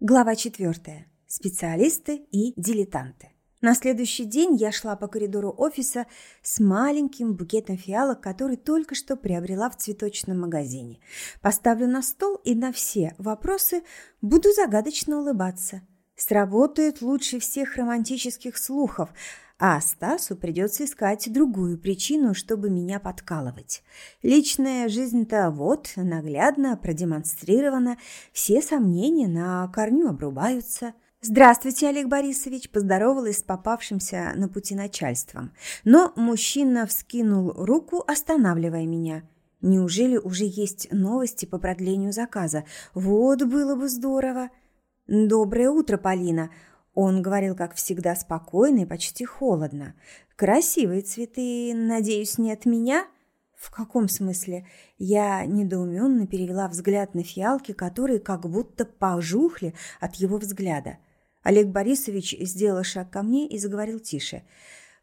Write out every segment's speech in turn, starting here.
Глава 4. Специалисты и дилетанты. На следующий день я шла по коридору офиса с маленьким букетом фиалок, который только что приобрела в цветочном магазине. Поставлю на стол и на все вопросы буду загадочно улыбаться. Сработает лучше всех романтических слухов – а Стасу придется искать другую причину, чтобы меня подкалывать. Личная жизнь-то вот, наглядно продемонстрирована, все сомнения на корню обрубаются. «Здравствуйте, Олег Борисович!» – поздоровалась с попавшимся на пути начальством. Но мужчина вскинул руку, останавливая меня. «Неужели уже есть новости по продлению заказа? Вот было бы здорово!» «Доброе утро, Полина!» Он говорил, как всегда, спокойно и почти холодно. «Красивые цветы, надеюсь, не от меня?» «В каком смысле?» Я недоуменно перевела взгляд на фиалки, которые как будто пожухли от его взгляда. Олег Борисович сделал шаг ко мне и заговорил тише –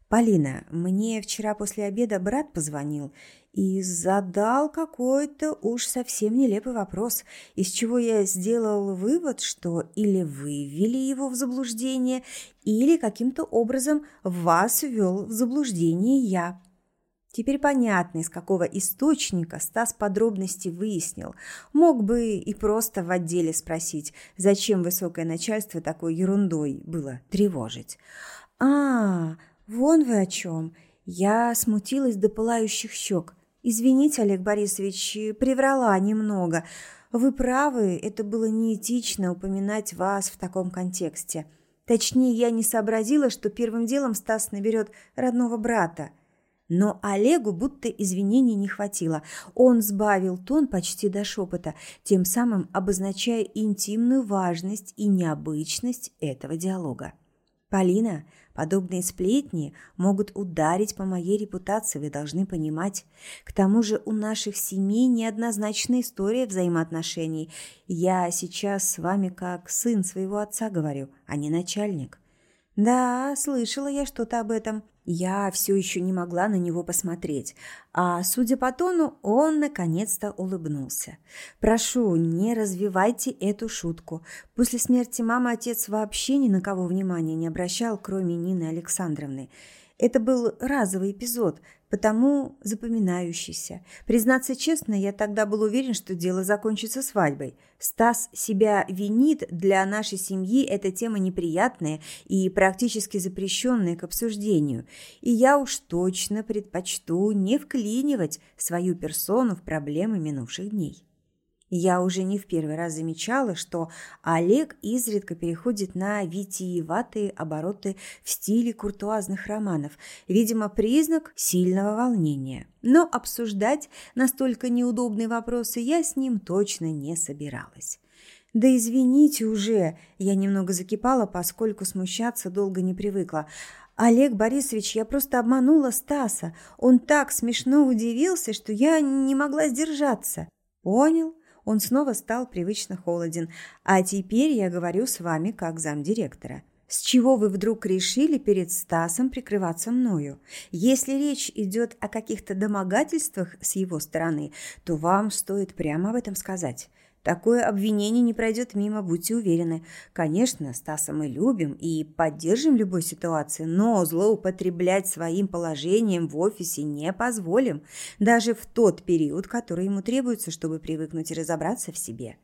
«Полина, мне вчера после обеда брат позвонил и задал какой-то уж совсем нелепый вопрос, из чего я сделал вывод, что или вы ввели его в заблуждение, или каким-то образом вас ввел в заблуждение я». Теперь понятно, из какого источника Стас подробности выяснил. Мог бы и просто в отделе спросить, зачем высокое начальство такой ерундой было тревожить. «А, «Вон вы о чем!» Я смутилась до пылающих щек. «Извините, Олег Борисович, приврала немного. Вы правы, это было неэтично упоминать вас в таком контексте. Точнее, я не сообразила, что первым делом Стас наберет родного брата». Но Олегу будто извинений не хватило. Он сбавил тон почти до шепота, тем самым обозначая интимную важность и необычность этого диалога. «Полина, подобные сплетни могут ударить по моей репутации, вы должны понимать. К тому же у наших семей неоднозначная история взаимоотношений. Я сейчас с вами как сын своего отца говорю, а не начальник». «Да, слышала я что-то об этом. Я все еще не могла на него посмотреть, а, судя по тону, он наконец-то улыбнулся. «Прошу, не развивайте эту шутку. После смерти мамы отец вообще ни на кого внимания не обращал, кроме Нины Александровны. Это был разовый эпизод, потому запоминающийся. Признаться честно, я тогда был уверен, что дело закончится свадьбой. Стас себя винит, для нашей семьи эта тема неприятная и практически запрещенная к обсуждению. И я уж точно предпочту не вклинивать свою персону в проблемы минувших дней. Я уже не в первый раз замечала, что Олег изредка переходит на витиеватые обороты в стиле куртуазных романов, видимо, признак сильного волнения. Но обсуждать настолько неудобные вопросы я с ним точно не собиралась. «Да извините уже!» Я немного закипала, поскольку смущаться долго не привыкла. «Олег Борисович, я просто обманула Стаса. Он так смешно удивился, что я не могла сдержаться». «Понял?» Он снова стал привычно холоден. «А теперь я говорю с вами как замдиректора. С чего вы вдруг решили перед Стасом прикрываться мною? Если речь идет о каких-то домогательствах с его стороны, то вам стоит прямо об этом сказать. Такое обвинение не пройдет мимо, будьте уверены. Конечно, Стаса мы любим и поддержим любой ситуации, но злоупотреблять своим положением в офисе не позволим, даже в тот период, который ему требуется, чтобы привыкнуть и разобраться в себе.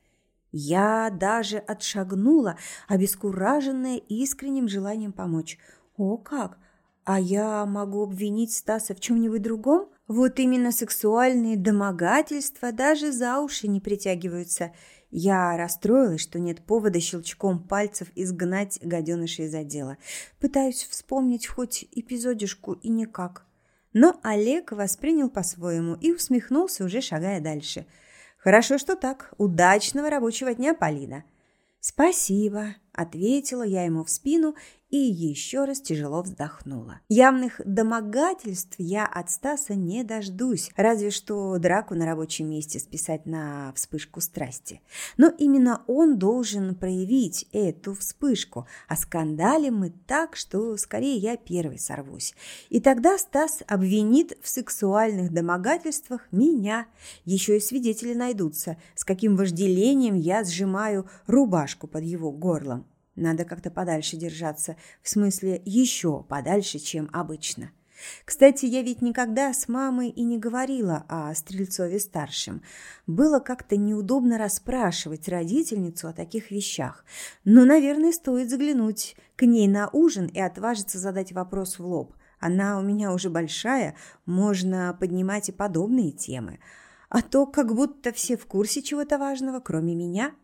Я даже отшагнула, обескураженная искренним желанием помочь. О, как! А я могу обвинить Стаса в чем-нибудь другом? Вот именно сексуальные домогательства даже за уши не притягиваются. Я расстроилась, что нет повода щелчком пальцев изгнать гаденыша из отдела. Пытаюсь вспомнить хоть эпизодишку и никак. Но Олег воспринял по-своему и усмехнулся, уже шагая дальше. «Хорошо, что так. Удачного рабочего дня, Полина!» «Спасибо!» Ответила я ему в спину и еще раз тяжело вздохнула. Явных домогательств я от Стаса не дождусь, разве что драку на рабочем месте списать на вспышку страсти. Но именно он должен проявить эту вспышку, а скандалим мы так, что скорее я первый сорвусь. И тогда Стас обвинит в сексуальных домогательствах меня. Еще и свидетели найдутся, с каким вожделением я сжимаю рубашку под его горлом. Надо как-то подальше держаться, в смысле еще подальше, чем обычно. Кстати, я ведь никогда с мамой и не говорила о Стрельцове-старшем. Было как-то неудобно расспрашивать родительницу о таких вещах. Но, наверное, стоит заглянуть к ней на ужин и отважиться задать вопрос в лоб. Она у меня уже большая, можно поднимать и подобные темы. А то как будто все в курсе чего-то важного, кроме меня –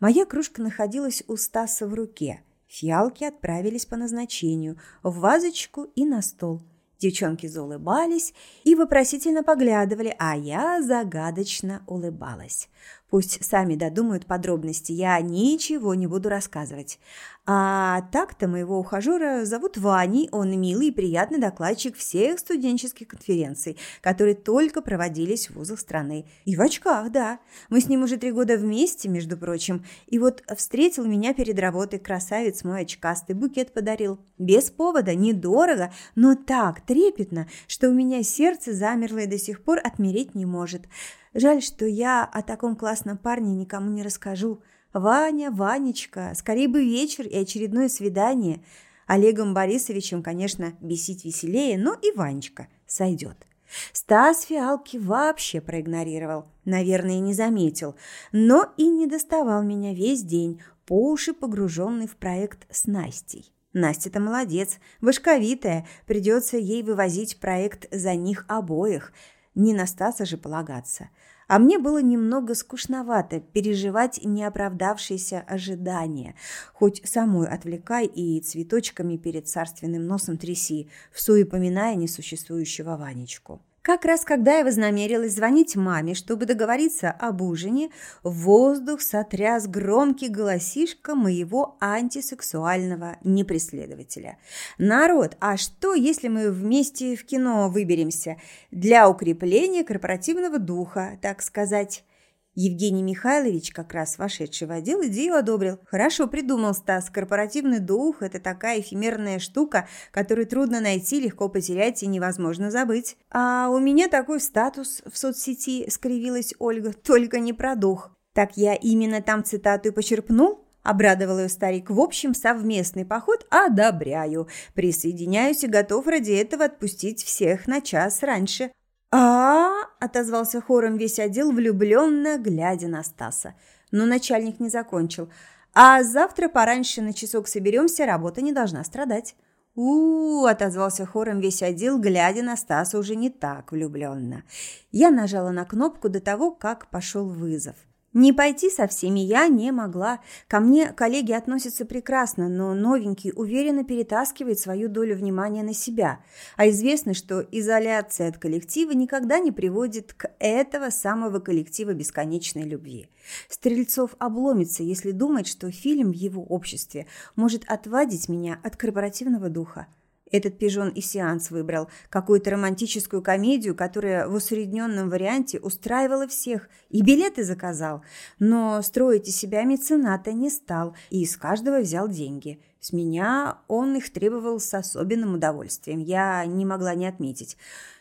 Моя кружка находилась у Стаса в руке. Фиалки отправились по назначению, в вазочку и на стол. Девчонки заулыбались и вопросительно поглядывали, а я загадочно улыбалась. Пусть сами додумают подробности, я ничего не буду рассказывать. А так-то моего ухажера зовут Ваней, он милый и приятный докладчик всех студенческих конференций, которые только проводились в вузах страны. И в очках, да. Мы с ним уже три года вместе, между прочим. И вот встретил меня перед работой красавец мой очкастый, букет подарил. Без повода, недорого, но так трепетно, что у меня сердце замерло и до сих пор отмереть не может. Жаль, что я о таком классном парне никому не расскажу. Ваня, Ванечка, скорее бы вечер и очередное свидание. Олегом Борисовичем, конечно, бесить веселее, но и Ванечка сойдет. Стас фиалки вообще проигнорировал, наверное, не заметил, но и не доставал меня весь день, по уши погруженный в проект с Настей. Настя-то молодец, башковитая, придется ей вывозить проект за них обоих, не на Стаса же полагаться – а мне было немного скучновато переживать неоправдавшиеся ожидания. Хоть самой отвлекай и цветочками перед царственным носом тряси, в суе поминая несуществующего Ванечку. Как раз когда я вознамерилась звонить маме, чтобы договориться об ужине, воздух сотряс громкий голосишка моего антисексуального непреследователя. «Народ, а что, если мы вместе в кино выберемся? Для укрепления корпоративного духа, так сказать». Евгений Михайлович, как раз вошедший в отдел, идею одобрил. Хорошо придумал Стас. Корпоративный дух – это такая эфемерная штука, которую трудно найти, легко потерять и невозможно забыть. А у меня такой статус в соцсети, скривилась Ольга, только не про дух. Так я именно там цитату и почерпнул? Обрадовал ее старик. В общем, совместный поход одобряю. Присоединяюсь и готов ради этого отпустить всех на час раньше а, отозвался хором весь отдел, влюбленно глядя на Стаса. Но начальник не закончил. «А завтра пораньше на часок соберемся, работа не должна страдать». У, -у, -у отозвался хором весь отдел, глядя на Стаса уже не так влюбленно. Я нажала на кнопку до того, как пошел вызов. Не пойти со всеми я не могла. Ко мне коллеги относятся прекрасно, но новенький уверенно перетаскивает свою долю внимания на себя. А известно, что изоляция от коллектива никогда не приводит к этого самого коллектива бесконечной любви. Стрельцов обломится, если думает, что фильм в его обществе может отвадить меня от корпоративного духа. Этот пижон и сеанс выбрал какую-то романтическую комедию, которая в усредненном варианте устраивала всех, и билеты заказал. Но строить из себя мецената не стал и из каждого взял деньги. С меня он их требовал с особенным удовольствием. Я не могла не отметить.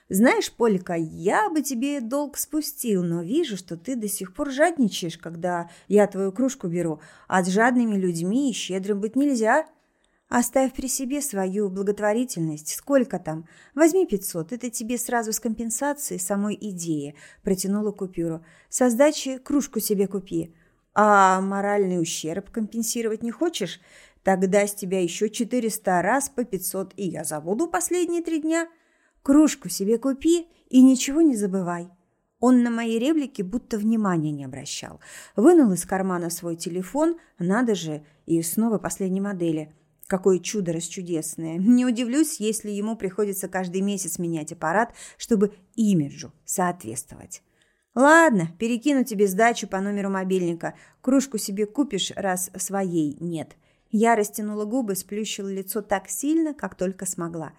Знаешь, Полька, я бы тебе долг спустил, но вижу, что ты до сих пор жадничаешь, когда я твою кружку беру. А с жадными людьми щедрым быть нельзя. Оставь при себе свою благотворительность. Сколько там? Возьми пятьсот. Это тебе сразу с компенсацией самой идеи. Протянула купюру. Со сдачи кружку себе купи. А моральный ущерб компенсировать не хочешь? Тогда с тебя еще четыреста раз по пятьсот, и я забуду последние три дня. Кружку себе купи и ничего не забывай. Он на мои реплики будто внимания не обращал. Вынул из кармана свой телефон, надо же, и снова последней модели – Какое чудо расчудесное. Не удивлюсь, если ему приходится каждый месяц менять аппарат, чтобы имиджу соответствовать. Ладно, перекину тебе сдачу по номеру мобильника. Кружку себе купишь, раз своей нет. Я растянула губы, сплющила лицо так сильно, как только смогла.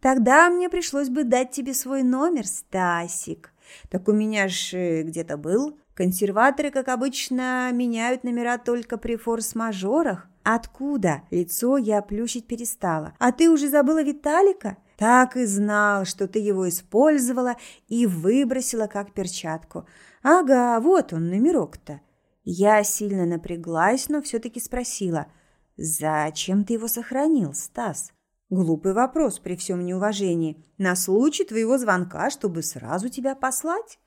Тогда мне пришлось бы дать тебе свой номер, Стасик. Так у меня ж э, где-то был. Консерваторы, как обычно, меняют номера только при форс-мажорах. Откуда? Лицо я плющить перестала. А ты уже забыла Виталика? Так и знал, что ты его использовала и выбросила как перчатку. Ага, вот он, номерок-то. Я сильно напряглась, но все-таки спросила. Зачем ты его сохранил, Стас? Глупый вопрос при всем неуважении. На случай твоего звонка, чтобы сразу тебя послать?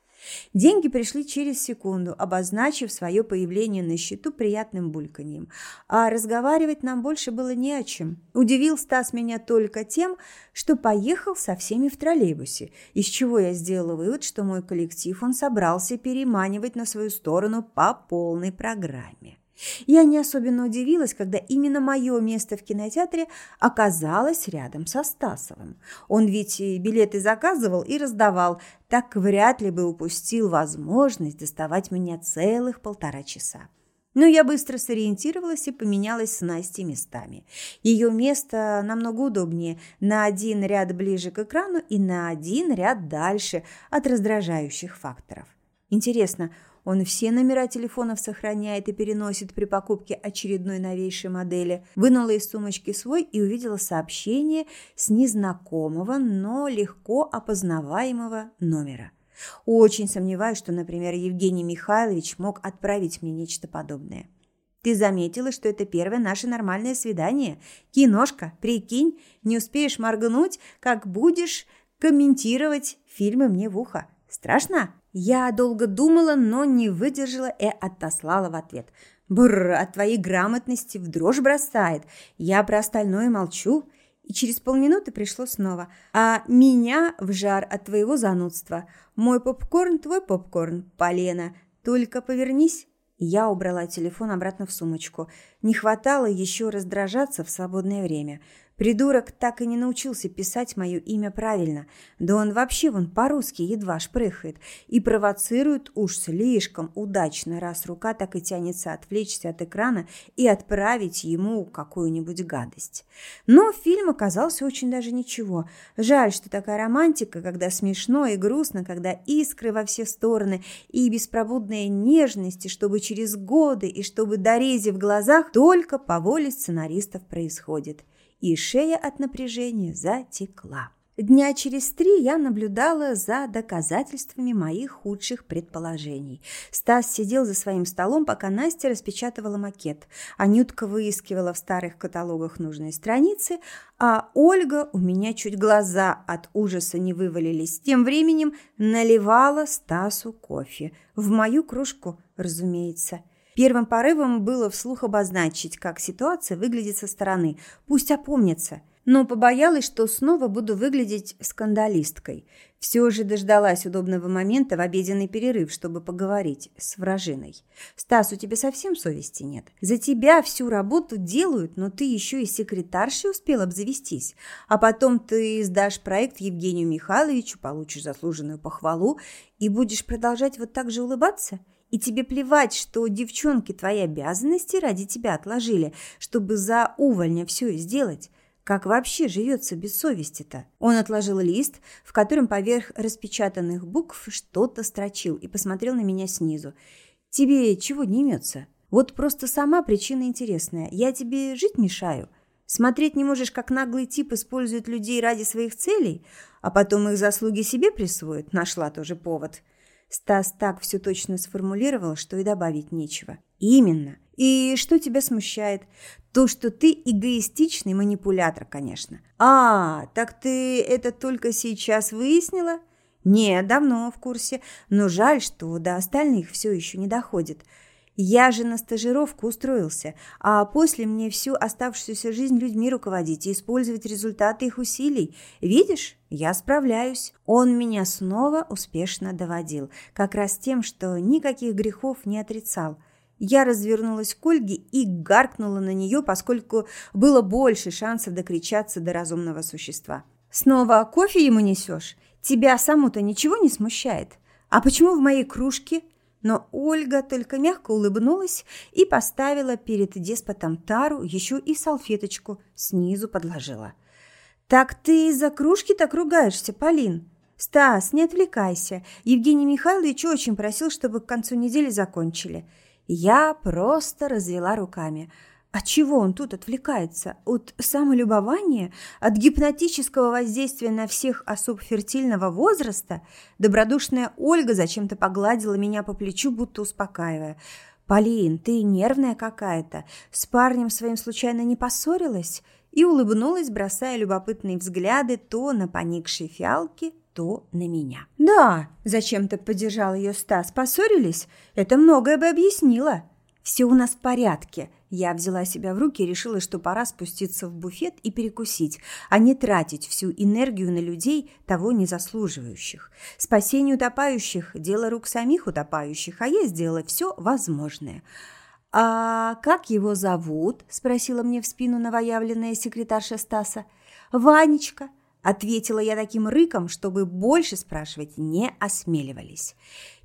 Деньги пришли через секунду, обозначив свое появление на счету приятным бульканьем. А разговаривать нам больше было не о чем. Удивил Стас меня только тем, что поехал со всеми в троллейбусе, из чего я сделала вывод, что мой коллектив он собрался переманивать на свою сторону по полной программе. Я не особенно удивилась, когда именно мое место в кинотеатре оказалось рядом со Стасовым. Он ведь и билеты заказывал и раздавал, так вряд ли бы упустил возможность доставать меня целых полтора часа. Но я быстро сориентировалась и поменялась с Настей местами. Ее место намного удобнее, на один ряд ближе к экрану и на один ряд дальше от раздражающих факторов. Интересно, он все номера телефонов сохраняет и переносит при покупке очередной новейшей модели. Вынула из сумочки свой и увидела сообщение с незнакомого, но легко опознаваемого номера. Очень сомневаюсь, что, например, Евгений Михайлович мог отправить мне нечто подобное. Ты заметила, что это первое наше нормальное свидание? Киношка, прикинь, не успеешь моргнуть, как будешь комментировать фильмы мне в ухо. Страшно? Я долго думала, но не выдержала и отослала в ответ. Бррр, от твоей грамотности в дрожь бросает. Я про остальное молчу. И через полминуты пришло снова. А меня в жар от твоего занудства. Мой попкорн, твой попкорн, полено. Только повернись. Я убрала телефон обратно в сумочку. Не хватало еще раздражаться в свободное время. Придурок так и не научился писать мое имя правильно. Да он вообще вон по-русски едва шпрыхает и провоцирует уж слишком удачно, раз рука так и тянется отвлечься от экрана и отправить ему какую-нибудь гадость. Но фильм оказался очень даже ничего. Жаль, что такая романтика, когда смешно и грустно, когда искры во все стороны и беспробудная нежность, и чтобы через годы, и чтобы дорези в глазах только по воле сценаристов происходит и шея от напряжения затекла. Дня через три я наблюдала за доказательствами моих худших предположений. Стас сидел за своим столом, пока Настя распечатывала макет. Анютка выискивала в старых каталогах нужные страницы, а Ольга, у меня чуть глаза от ужаса не вывалились, тем временем наливала Стасу кофе. В мою кружку, разумеется. Первым порывом было вслух обозначить, как ситуация выглядит со стороны. Пусть опомнится. Но побоялась, что снова буду выглядеть скандалисткой. Все же дождалась удобного момента в обеденный перерыв, чтобы поговорить с вражиной. «Стас, у тебя совсем совести нет? За тебя всю работу делают, но ты еще и секретаршей успел обзавестись. А потом ты сдашь проект Евгению Михайловичу, получишь заслуженную похвалу и будешь продолжать вот так же улыбаться?» И тебе плевать, что девчонки твои обязанности ради тебя отложили, чтобы за увольня все сделать. Как вообще живется без совести-то? Он отложил лист, в котором поверх распечатанных букв что-то строчил и посмотрел на меня снизу. Тебе чего не имется? Вот просто сама причина интересная. Я тебе жить мешаю. Смотреть не можешь, как наглый тип использует людей ради своих целей, а потом их заслуги себе присвоит. Нашла тоже повод. Стас так все точно сформулировал, что и добавить нечего. Именно. И что тебя смущает? То, что ты эгоистичный манипулятор, конечно. А, так ты это только сейчас выяснила? Нет, давно в курсе, но жаль, что до остальных все еще не доходит. Я же на стажировку устроился, а после мне всю оставшуюся жизнь людьми руководить и использовать результаты их усилий. Видишь, я справляюсь. Он меня снова успешно доводил, как раз тем, что никаких грехов не отрицал. Я развернулась к Ольге и гаркнула на нее, поскольку было больше шансов докричаться до разумного существа. «Снова кофе ему несешь? Тебя саму-то ничего не смущает? А почему в моей кружке Но Ольга только мягко улыбнулась и поставила перед деспотом тару еще и салфеточку снизу подложила. «Так ты из-за кружки так ругаешься, Полин?» «Стас, не отвлекайся. Евгений Михайлович очень просил, чтобы к концу недели закончили». Я просто развела руками – от чего он тут отвлекается? От самолюбования? От гипнотического воздействия на всех особ фертильного возраста? Добродушная Ольга зачем-то погладила меня по плечу, будто успокаивая. «Полин, ты нервная какая-то. С парнем своим случайно не поссорилась?» И улыбнулась, бросая любопытные взгляды то на поникшие фиалки, то на меня. «Да», – зачем-то поддержал ее Стас, – «поссорились? Это многое бы объяснило». «Все у нас в порядке», я взяла себя в руки и решила, что пора спуститься в буфет и перекусить, а не тратить всю энергию на людей, того не заслуживающих. Спасение утопающих – дело рук самих утопающих, а я сделала все возможное. «А как его зовут?» – спросила мне в спину новоявленная секретарша Стаса. «Ванечка», – ответила я таким рыком, чтобы больше спрашивать не осмеливались.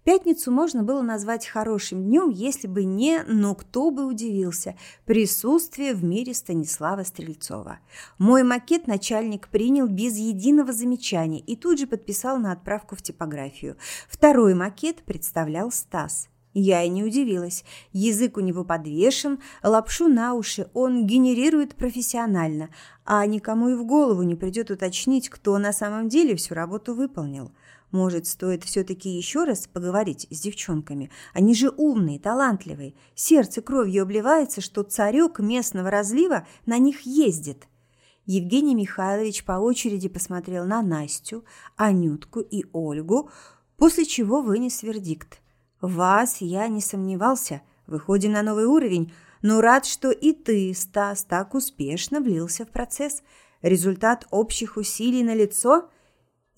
Пятницу можно было назвать хорошим днем, если бы не, но кто бы удивился, присутствие в мире Станислава Стрельцова. Мой макет начальник принял без единого замечания и тут же подписал на отправку в типографию. Второй макет представлял Стас. Я и не удивилась. Язык у него подвешен, лапшу на уши он генерирует профессионально, а никому и в голову не придет уточнить, кто на самом деле всю работу выполнил. Может, стоит все-таки еще раз поговорить с девчонками? Они же умные, талантливые. Сердце кровью обливается, что царек местного разлива на них ездит. Евгений Михайлович по очереди посмотрел на Настю, Анютку и Ольгу, после чего вынес вердикт. «Вас я не сомневался. Выходим на новый уровень, но рад, что и ты, Стас, так успешно влился в процесс. Результат общих усилий на лицо –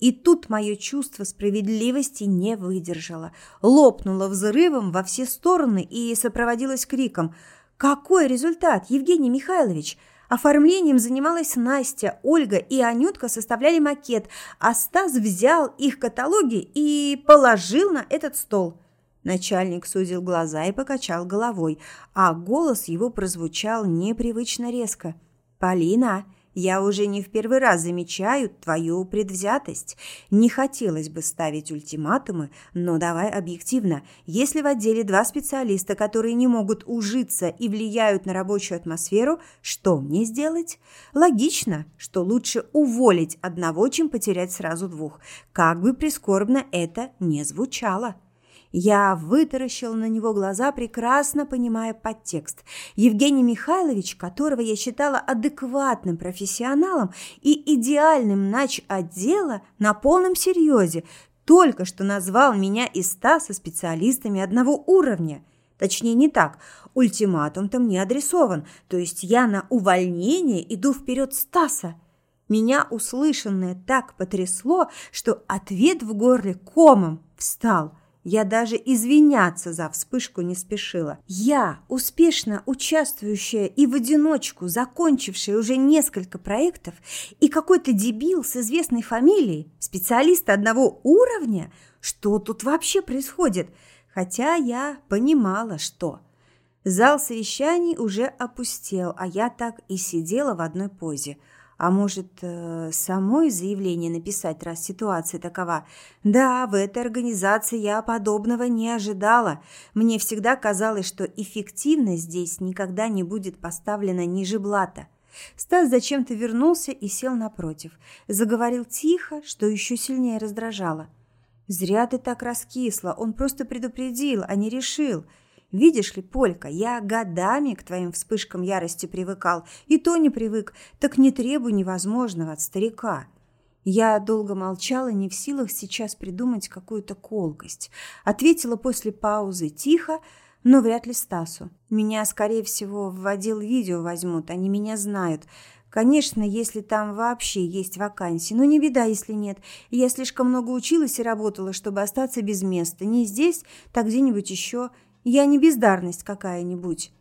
и тут мое чувство справедливости не выдержало. Лопнуло взрывом во все стороны и сопроводилось криком. «Какой результат, Евгений Михайлович?» Оформлением занималась Настя, Ольга и Анютка составляли макет, а Стас взял их каталоги и положил на этот стол. Начальник сузил глаза и покачал головой, а голос его прозвучал непривычно резко. «Полина, я уже не в первый раз замечаю твою предвзятость. Не хотелось бы ставить ультиматумы, но давай объективно. Если в отделе два специалиста, которые не могут ужиться и влияют на рабочую атмосферу, что мне сделать? Логично, что лучше уволить одного, чем потерять сразу двух. Как бы прискорбно это не звучало. Я вытаращил на него глаза, прекрасно понимая подтекст. Евгений Михайлович, которого я считала адекватным профессионалом и идеальным нач отдела, на полном серьезе, только что назвал меня и Стаса специалистами одного уровня. Точнее, не так. Ультиматум-то мне адресован, то есть я на увольнение иду вперед Стаса. Меня услышанное так потрясло, что ответ в горле комом встал – я даже извиняться за вспышку не спешила. Я, успешно участвующая и в одиночку закончившая уже несколько проектов, и какой-то дебил с известной фамилией, специалист одного уровня, что тут вообще происходит? Хотя я понимала, что... Зал совещаний уже опустел, а я так и сидела в одной позе – а может, э, самой заявление написать, раз ситуация такова? Да, в этой организации я подобного не ожидала. Мне всегда казалось, что эффективность здесь никогда не будет поставлена ниже блата. Стас зачем-то вернулся и сел напротив. Заговорил тихо, что еще сильнее раздражало. «Зря ты так раскисла. Он просто предупредил, а не решил. Видишь ли, Полька, я годами к твоим вспышкам ярости привыкал, и то не привык, так не требуй невозможного от старика. Я долго молчала, не в силах сейчас придумать какую-то колкость. Ответила после паузы тихо, но вряд ли Стасу. Меня, скорее всего, в отдел видео возьмут, они меня знают. Конечно, если там вообще есть вакансии, но не беда, если нет. Я слишком много училась и работала, чтобы остаться без места. Не здесь, так где-нибудь еще. Я не бездарность какая-нибудь.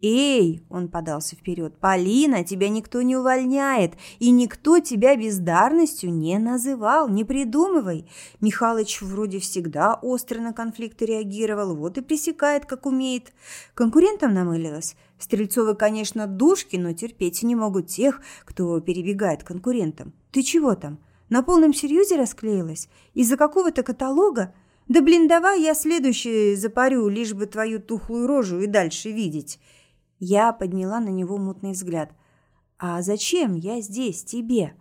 «Эй!» – он подался вперед. «Полина, тебя никто не увольняет, и никто тебя бездарностью не называл, не придумывай. Михалыч вроде всегда остро на конфликты реагировал, вот и пресекает, как умеет. Конкурентам намылилась. Стрельцовы, конечно, душки, но терпеть не могут тех, кто перебегает конкурентам. Ты чего там? На полном серьезе расклеилась? Из-за какого-то каталога? Да блин, давай я следующий запарю, лишь бы твою тухлую рожу и дальше видеть». Я подняла на него мутный взгляд. «А зачем я здесь, тебе?»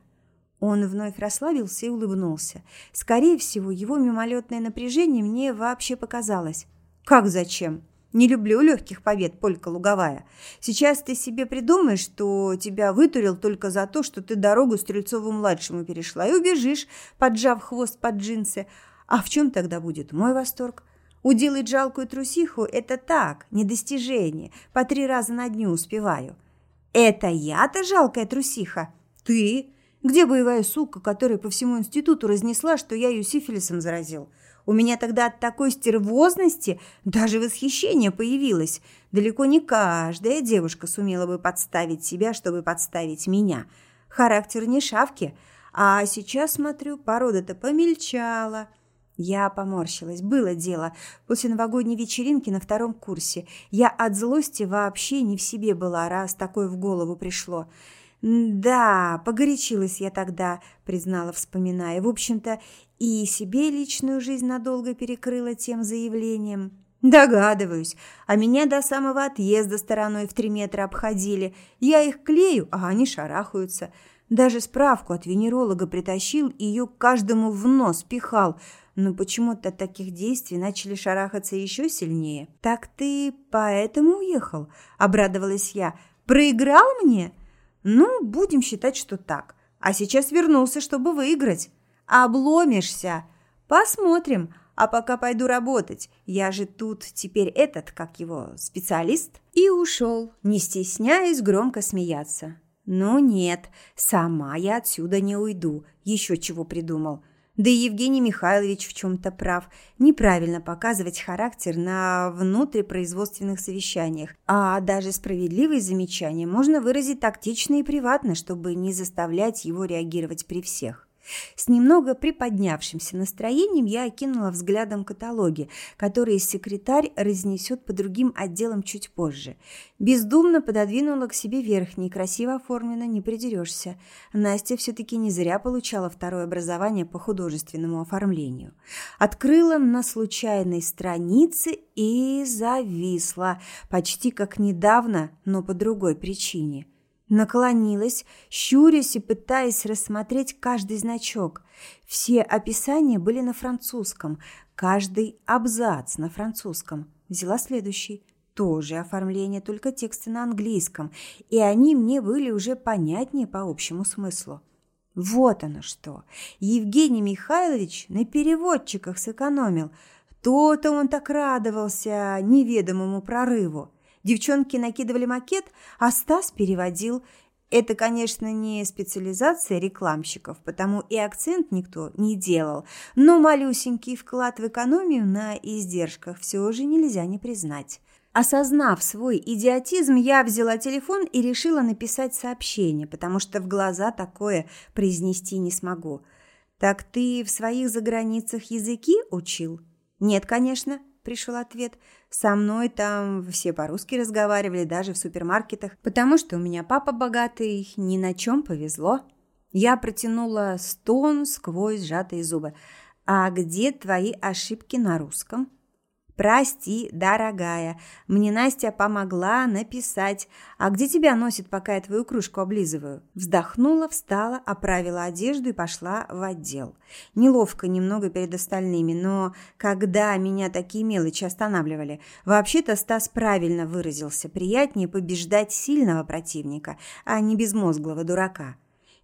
Он вновь расслабился и улыбнулся. Скорее всего, его мимолетное напряжение мне вообще показалось. «Как зачем?» Не люблю легких побед, Полька Луговая. Сейчас ты себе придумаешь, что тебя вытурил только за то, что ты дорогу Стрельцову-младшему перешла и убежишь, поджав хвост под джинсы. А в чем тогда будет мой восторг? Уделать жалкую трусиху – это так, недостижение. По три раза на дню успеваю. Это я-то жалкая трусиха? Ты? Где боевая сука, которая по всему институту разнесла, что я ее сифилисом заразил? У меня тогда от такой стервозности даже восхищение появилось. Далеко не каждая девушка сумела бы подставить себя, чтобы подставить меня. Характер не шавки. А сейчас, смотрю, порода-то помельчала. Я поморщилась. Было дело. После новогодней вечеринки на втором курсе. Я от злости вообще не в себе была, раз такое в голову пришло. «Да, погорячилась я тогда», — признала, вспоминая. «В общем-то, и себе личную жизнь надолго перекрыла тем заявлением». «Догадываюсь. А меня до самого отъезда стороной в три метра обходили. Я их клею, а они шарахаются. Даже справку от венеролога притащил и ее каждому в нос пихал» но почему-то таких действий начали шарахаться еще сильнее. «Так ты поэтому уехал?» – обрадовалась я. «Проиграл мне?» «Ну, будем считать, что так. А сейчас вернулся, чтобы выиграть». «Обломишься!» «Посмотрим. А пока пойду работать. Я же тут теперь этот, как его, специалист». И ушел, не стесняясь громко смеяться. «Ну нет, сама я отсюда не уйду. Еще чего придумал». Да и Евгений Михайлович в чем-то прав. Неправильно показывать характер на внутрипроизводственных совещаниях. А даже справедливые замечания можно выразить тактично и приватно, чтобы не заставлять его реагировать при всех. С немного приподнявшимся настроением я окинула взглядом каталоги, которые секретарь разнесет по другим отделам чуть позже. Бездумно пододвинула к себе верхний, красиво оформлено, не придерешься. Настя все-таки не зря получала второе образование по художественному оформлению. Открыла на случайной странице и зависла, почти как недавно, но по другой причине – Наклонилась, щурясь и пытаясь рассмотреть каждый значок. Все описания были на французском, каждый абзац на французском. Взяла следующий. Тоже оформление, только тексты на английском, и они мне были уже понятнее по общему смыслу. Вот оно что. Евгений Михайлович на переводчиках сэкономил. То-то он так радовался неведомому прорыву. Девчонки накидывали макет, а Стас переводил. Это, конечно, не специализация рекламщиков, потому и акцент никто не делал, но малюсенький вклад в экономию на издержках все же нельзя не признать. Осознав свой идиотизм, я взяла телефон и решила написать сообщение, потому что в глаза такое произнести не смогу. «Так ты в своих заграницах языки учил?» «Нет, конечно», – пришел ответ – со мной там все по-русски разговаривали, даже в супермаркетах, потому что у меня папа богатый, ни на чем повезло. Я протянула стон сквозь сжатые зубы. «А где твои ошибки на русском?» «Прости, дорогая, мне Настя помогла написать. А где тебя носит, пока я твою кружку облизываю?» Вздохнула, встала, оправила одежду и пошла в отдел. Неловко немного перед остальными, но когда меня такие мелочи останавливали, вообще-то Стас правильно выразился. Приятнее побеждать сильного противника, а не безмозглого дурака.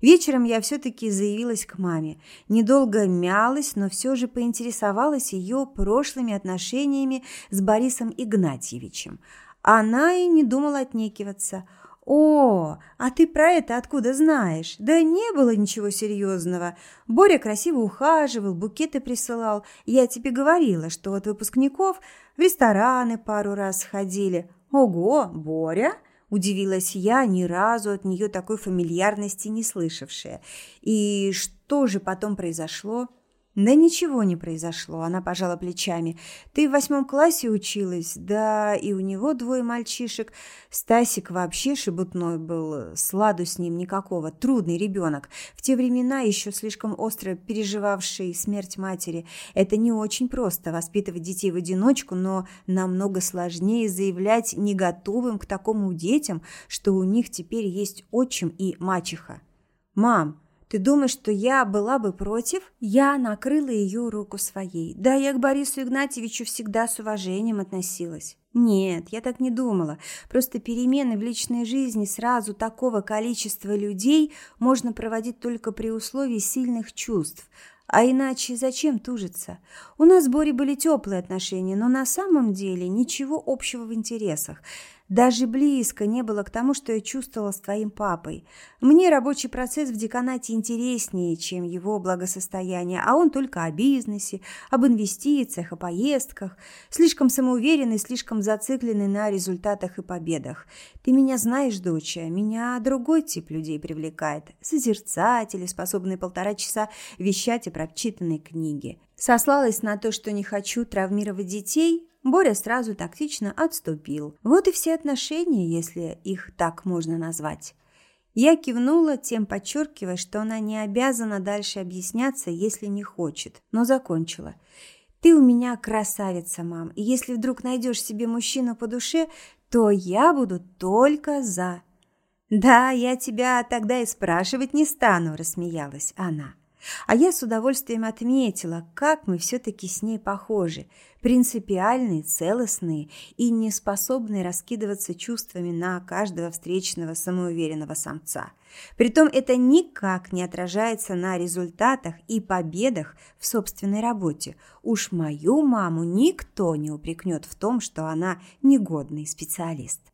Вечером я все-таки заявилась к маме. Недолго мялась, но все же поинтересовалась ее прошлыми отношениями с Борисом Игнатьевичем. Она и не думала отнекиваться. «О, а ты про это откуда знаешь?» «Да не было ничего серьезного. Боря красиво ухаживал, букеты присылал. Я тебе говорила, что от выпускников в рестораны пару раз ходили. Ого, Боря? Удивилась я, ни разу от нее такой фамильярности не слышавшая. И что же потом произошло? Да ничего не произошло, она пожала плечами. Ты в восьмом классе училась, да и у него двое мальчишек. Стасик вообще шебутной был, сладу с ним никакого, трудный ребенок. В те времена еще слишком остро переживавший смерть матери. Это не очень просто воспитывать детей в одиночку, но намного сложнее заявлять не готовым к такому детям, что у них теперь есть отчим и мачеха. «Мам, ты думаешь, что я была бы против? Я накрыла ее руку своей. Да, я к Борису Игнатьевичу всегда с уважением относилась. Нет, я так не думала. Просто перемены в личной жизни сразу такого количества людей можно проводить только при условии сильных чувств. А иначе зачем тужиться? У нас с Борей были теплые отношения, но на самом деле ничего общего в интересах. Даже близко не было к тому, что я чувствовала с твоим папой. Мне рабочий процесс в деканате интереснее, чем его благосостояние, а он только о бизнесе, об инвестициях, о поездках. Слишком самоуверенный, слишком зацикленный на результатах и победах. Ты меня знаешь, доча, меня другой тип людей привлекает. Созерцатели, способные полтора часа вещать о прочитанной книге. Сослалась на то, что не хочу травмировать детей, Боря сразу тактично отступил. Вот и все отношения, если их так можно назвать. Я кивнула, тем подчеркивая, что она не обязана дальше объясняться, если не хочет, но закончила. «Ты у меня красавица, мам, и если вдруг найдешь себе мужчину по душе, то я буду только за». «Да, я тебя тогда и спрашивать не стану», – рассмеялась она. А я с удовольствием отметила, как мы все-таки с ней похожи, принципиальные, целостные и не способные раскидываться чувствами на каждого встречного самоуверенного самца. Притом это никак не отражается на результатах и победах в собственной работе. Уж мою маму никто не упрекнет в том, что она негодный специалист.